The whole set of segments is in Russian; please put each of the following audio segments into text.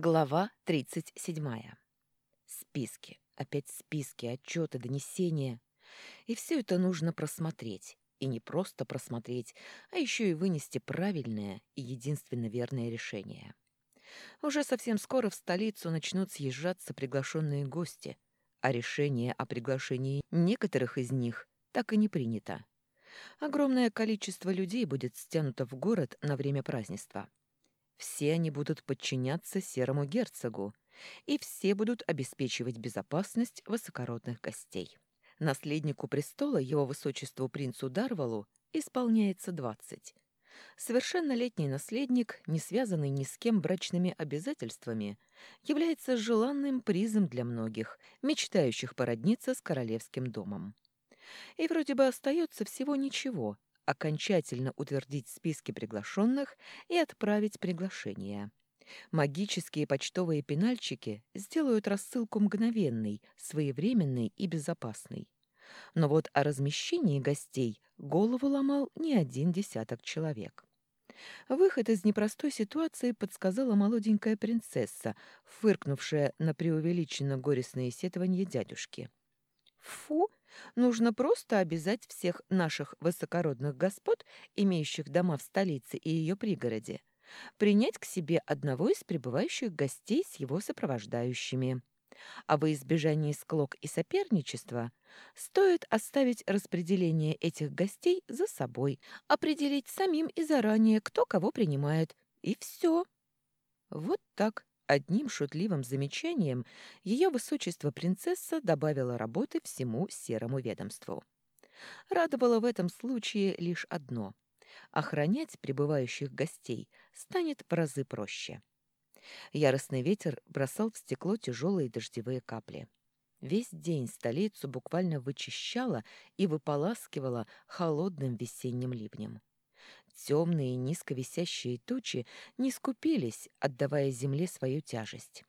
Глава 37. Списки. Опять списки, отчеты, донесения. И все это нужно просмотреть. И не просто просмотреть, а еще и вынести правильное и единственно верное решение. Уже совсем скоро в столицу начнут съезжаться приглашенные гости, а решение о приглашении некоторых из них так и не принято. Огромное количество людей будет стянуто в город на время празднества. Все они будут подчиняться серому герцогу, и все будут обеспечивать безопасность высокородных гостей. Наследнику престола, его высочеству принцу Дарвалу, исполняется двадцать. Совершеннолетний наследник, не связанный ни с кем брачными обязательствами, является желанным призом для многих, мечтающих породниться с королевским домом. И вроде бы остается всего ничего, окончательно утвердить списки приглашенных и отправить приглашение. Магические почтовые пенальчики сделают рассылку мгновенной, своевременной и безопасной. Но вот о размещении гостей голову ломал не один десяток человек. Выход из непростой ситуации подсказала молоденькая принцесса, фыркнувшая на преувеличенно горестные сетования дядюшки. «Фу, Нужно просто обязать всех наших высокородных господ, имеющих дома в столице и ее пригороде, принять к себе одного из прибывающих гостей с его сопровождающими. А во избежании склок и соперничества стоит оставить распределение этих гостей за собой, определить самим и заранее, кто кого принимает, и все. Вот так. Одним шутливым замечанием ее высочество принцесса добавила работы всему серому ведомству. Радовало в этом случае лишь одно — охранять прибывающих гостей станет в разы проще. Яростный ветер бросал в стекло тяжелые дождевые капли. Весь день столицу буквально вычищала и выполаскивала холодным весенним ливнем. Темные низко висящие тучи не скупились, отдавая земле свою тяжесть.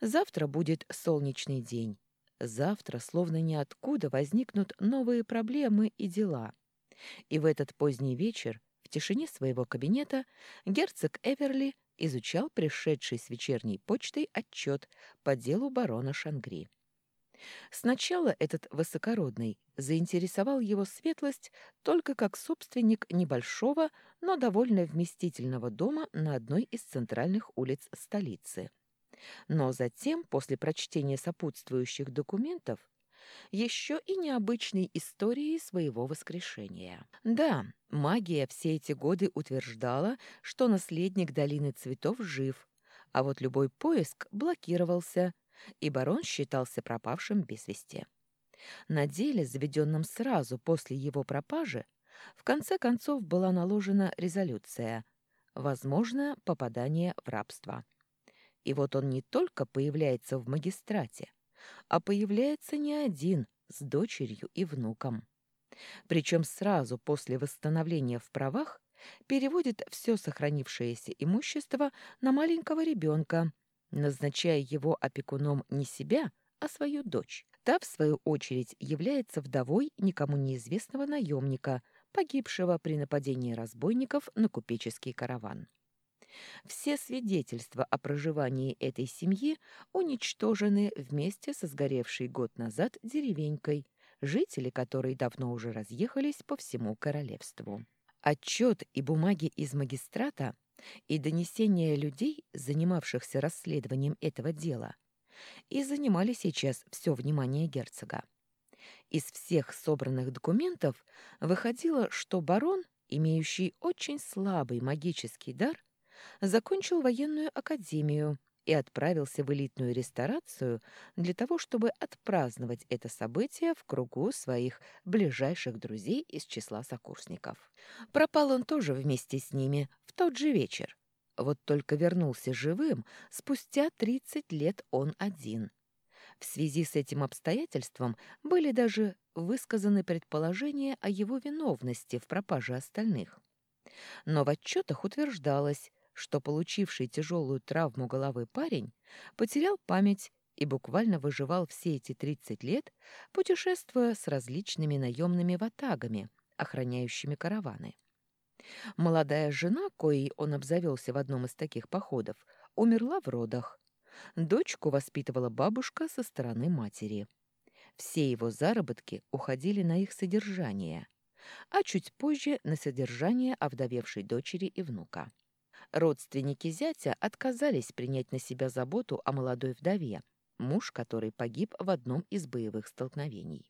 Завтра будет солнечный день. Завтра, словно ниоткуда, возникнут новые проблемы и дела. И в этот поздний вечер, в тишине своего кабинета, герцог Эверли изучал пришедший с вечерней почтой отчет по делу барона Шангри. Сначала этот высокородный заинтересовал его светлость только как собственник небольшого, но довольно вместительного дома на одной из центральных улиц столицы. Но затем, после прочтения сопутствующих документов, еще и необычной истории своего воскрешения. Да, магия все эти годы утверждала, что наследник Долины Цветов жив, а вот любой поиск блокировался, и барон считался пропавшим без вести. На деле, заведенном сразу после его пропажи, в конце концов была наложена резолюция «Возможно попадание в рабство». И вот он не только появляется в магистрате, а появляется не один, с дочерью и внуком. Причем сразу после восстановления в правах переводит все сохранившееся имущество на маленького ребенка, назначая его опекуном не себя, а свою дочь. Та, в свою очередь, является вдовой никому неизвестного наемника, погибшего при нападении разбойников на купеческий караван. Все свидетельства о проживании этой семьи уничтожены вместе со сгоревшей год назад деревенькой, жители которой давно уже разъехались по всему королевству. Отчет и бумаги из магистрата и донесения людей, занимавшихся расследованием этого дела, и занимали сейчас все внимание герцога. Из всех собранных документов выходило, что барон, имеющий очень слабый магический дар, закончил военную академию и отправился в элитную ресторацию для того, чтобы отпраздновать это событие в кругу своих ближайших друзей из числа сокурсников. Пропал он тоже вместе с ними в тот же вечер. Вот только вернулся живым спустя 30 лет он один. В связи с этим обстоятельством были даже высказаны предположения о его виновности в пропаже остальных. Но в отчетах утверждалось, что получивший тяжелую травму головы парень потерял память и буквально выживал все эти 30 лет, путешествуя с различными наемными ватагами, охраняющими караваны. Молодая жена, коей он обзавелся в одном из таких походов, умерла в родах. Дочку воспитывала бабушка со стороны матери. Все его заработки уходили на их содержание, а чуть позже на содержание овдовевшей дочери и внука. Родственники зятя отказались принять на себя заботу о молодой вдове, муж который погиб в одном из боевых столкновений.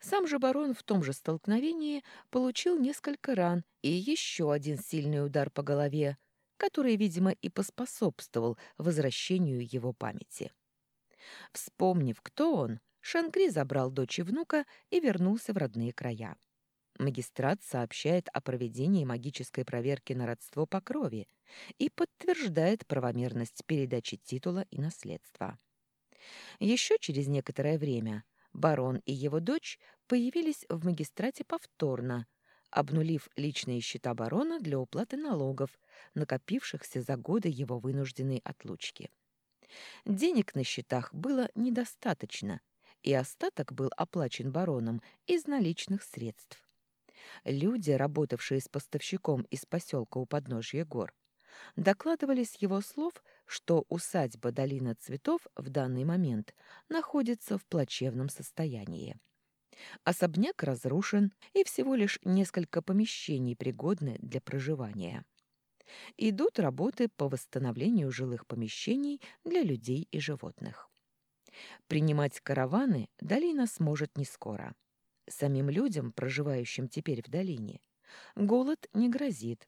Сам же барон в том же столкновении получил несколько ран и еще один сильный удар по голове, который, видимо, и поспособствовал возвращению его памяти. Вспомнив, кто он, Шанкри забрал дочь и внука и вернулся в родные края. Магистрат сообщает о проведении магической проверки на родство по крови и подтверждает правомерность передачи титула и наследства. Еще через некоторое время барон и его дочь появились в магистрате повторно, обнулив личные счета барона для уплаты налогов, накопившихся за годы его вынужденной отлучки. Денег на счетах было недостаточно, и остаток был оплачен бароном из наличных средств. Люди, работавшие с поставщиком из поселка у подножья гор, докладывали с его слов, что усадьба «Долина цветов» в данный момент находится в плачевном состоянии. Особняк разрушен, и всего лишь несколько помещений пригодны для проживания. Идут работы по восстановлению жилых помещений для людей и животных. Принимать караваны долина сможет не скоро. Самим людям, проживающим теперь в долине, голод не грозит,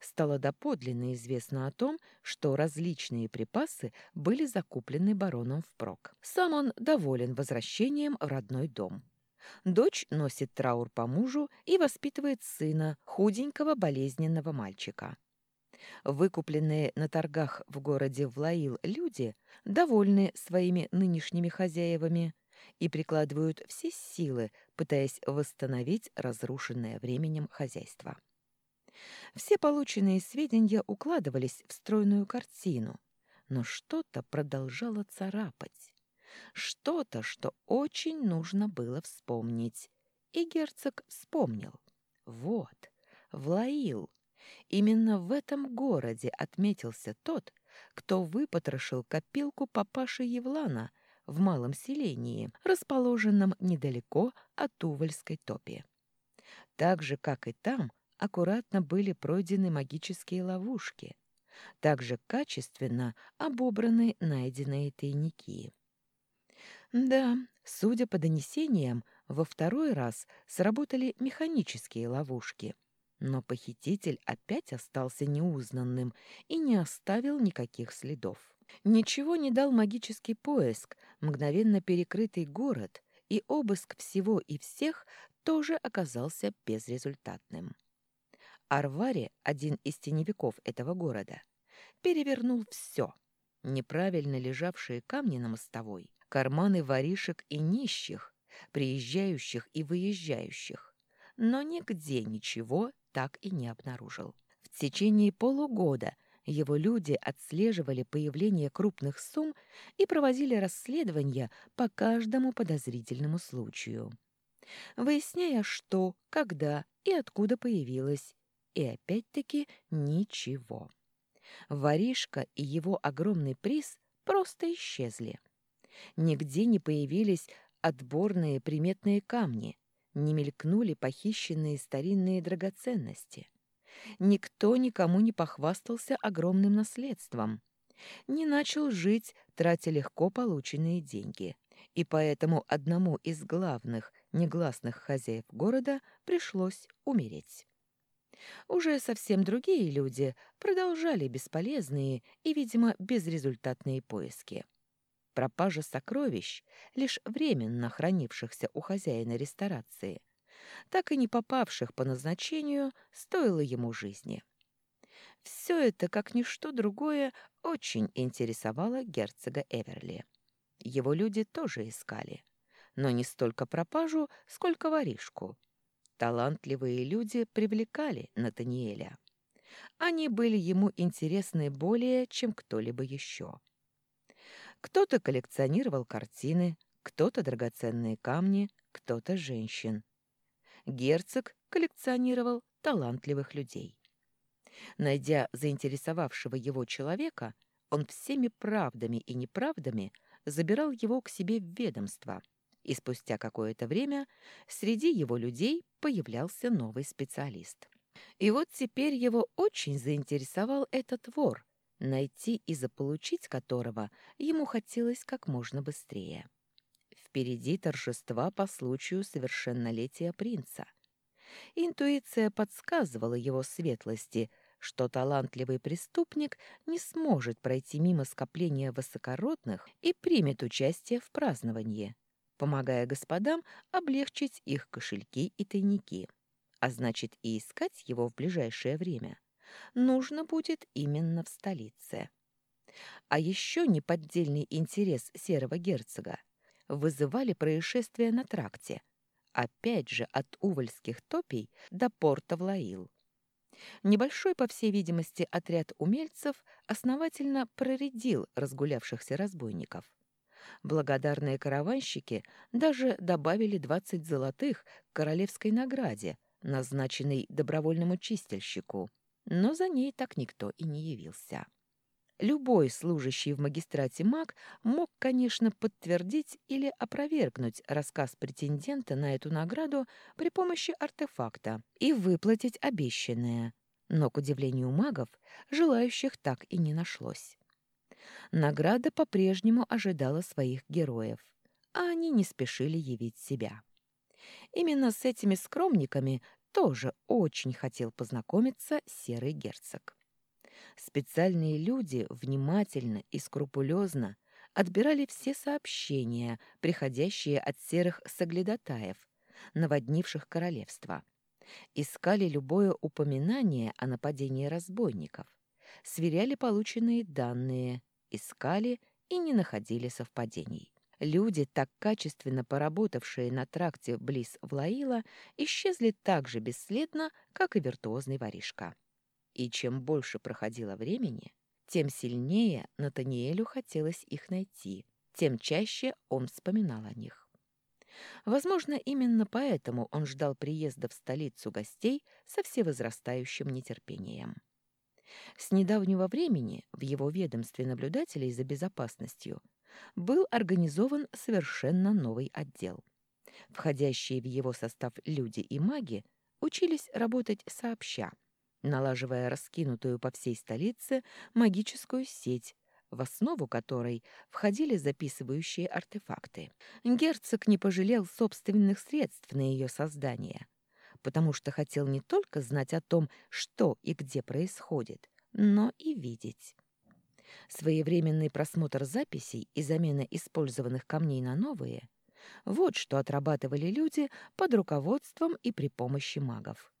Стало доподлинно известно о том, что различные припасы были закуплены бароном впрок. Сам он доволен возвращением в родной дом. Дочь носит траур по мужу и воспитывает сына, худенького болезненного мальчика. Выкупленные на торгах в городе Влаил люди довольны своими нынешними хозяевами и прикладывают все силы, пытаясь восстановить разрушенное временем хозяйство. Все полученные сведения укладывались в стройную картину, но что-то продолжало царапать. Что-то, что очень нужно было вспомнить. И герцог вспомнил. Вот, Влаил. Именно в этом городе отметился тот, кто выпотрошил копилку папаши Евлана в малом селении, расположенном недалеко от Увальской топи. Так же, как и там, аккуратно были пройдены магические ловушки, также качественно обобраны найденные тайники. Да, судя по донесениям, во второй раз сработали механические ловушки, но похититель опять остался неузнанным и не оставил никаких следов. Ничего не дал магический поиск, мгновенно перекрытый город, и обыск всего и всех тоже оказался безрезультатным. Арвари, один из теневиков этого города, перевернул все. Неправильно лежавшие камни на мостовой, карманы воришек и нищих, приезжающих и выезжающих, но нигде ничего так и не обнаружил. В течение полугода его люди отслеживали появление крупных сумм и проводили расследования по каждому подозрительному случаю, выясняя, что, когда и откуда появилось, и опять-таки ничего. Воришка и его огромный приз просто исчезли. Нигде не появились отборные приметные камни, не мелькнули похищенные старинные драгоценности. Никто никому не похвастался огромным наследством, не начал жить, тратя легко полученные деньги. И поэтому одному из главных негласных хозяев города пришлось умереть. Уже совсем другие люди продолжали бесполезные и, видимо, безрезультатные поиски. Пропажа сокровищ, лишь временно хранившихся у хозяина ресторации, так и не попавших по назначению, стоило ему жизни. Все это, как ничто другое, очень интересовало герцога Эверли. Его люди тоже искали, но не столько пропажу, сколько воришку — Талантливые люди привлекали Натаниэля. Они были ему интересны более, чем кто-либо еще. Кто-то коллекционировал картины, кто-то драгоценные камни, кто-то женщин. Герцог коллекционировал талантливых людей. Найдя заинтересовавшего его человека, он всеми правдами и неправдами забирал его к себе в ведомство, и спустя какое-то время среди его людей появлялся новый специалист. И вот теперь его очень заинтересовал этот вор, найти и заполучить которого ему хотелось как можно быстрее. Впереди торжества по случаю совершеннолетия принца. Интуиция подсказывала его светлости, что талантливый преступник не сможет пройти мимо скопления высокородных и примет участие в праздновании, помогая господам облегчить их кошельки и тайники. А значит, и искать его в ближайшее время нужно будет именно в столице. А еще неподдельный интерес серого герцога вызывали происшествия на тракте, опять же от Увольских топий до порта Влаил. Небольшой, по всей видимости, отряд умельцев основательно проредил разгулявшихся разбойников. Благодарные караванщики даже добавили 20 золотых к королевской награде, назначенной добровольному чистильщику, но за ней так никто и не явился. Любой служащий в магистрате маг мог, конечно, подтвердить или опровергнуть рассказ претендента на эту награду при помощи артефакта и выплатить обещанное. Но, к удивлению магов, желающих так и не нашлось. Награда по-прежнему ожидала своих героев, а они не спешили явить себя. Именно с этими скромниками тоже очень хотел познакомиться серый герцог. Специальные люди внимательно и скрупулезно отбирали все сообщения, приходящие от серых соглядатаев, наводнивших королевство. Искали любое упоминание о нападении разбойников, сверяли полученные данные, искали и не находили совпадений. Люди, так качественно поработавшие на тракте близ Влаила, исчезли так же бесследно, как и виртуозный воришка. И чем больше проходило времени, тем сильнее Натаниэлю хотелось их найти, тем чаще он вспоминал о них. Возможно, именно поэтому он ждал приезда в столицу гостей со всевозрастающим нетерпением. С недавнего времени в его ведомстве наблюдателей за безопасностью был организован совершенно новый отдел. Входящие в его состав люди и маги учились работать сообща, налаживая раскинутую по всей столице магическую сеть, в основу которой входили записывающие артефакты. Герцог не пожалел собственных средств на ее создание, потому что хотел не только знать о том, что и где происходит, но и видеть. Своевременный просмотр записей и замена использованных камней на новые — вот что отрабатывали люди под руководством и при помощи магов.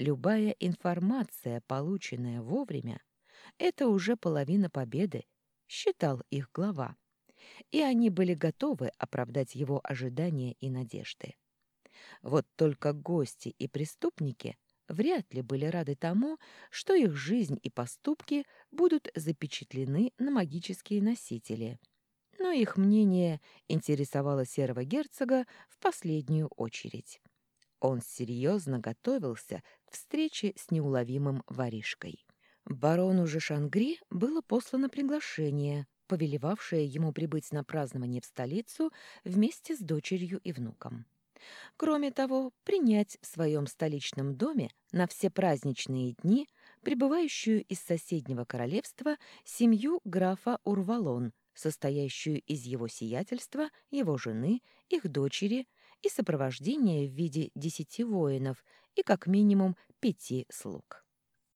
Любая информация, полученная вовремя, это уже половина победы, считал их глава. И они были готовы оправдать его ожидания и надежды. Вот только гости и преступники вряд ли были рады тому, что их жизнь и поступки будут запечатлены на магические носители. Но их мнение интересовало серого герцога в последнюю очередь. Он серьезно готовился к встрече с неуловимым воришкой. Барону же Шангри было послано приглашение, повелевавшее ему прибыть на празднование в столицу вместе с дочерью и внуком. Кроме того, принять в своем столичном доме на все праздничные дни прибывающую из соседнего королевства семью графа Урвалон, состоящую из его сиятельства, его жены, их дочери – и сопровождение в виде десяти воинов и как минимум пяти слуг.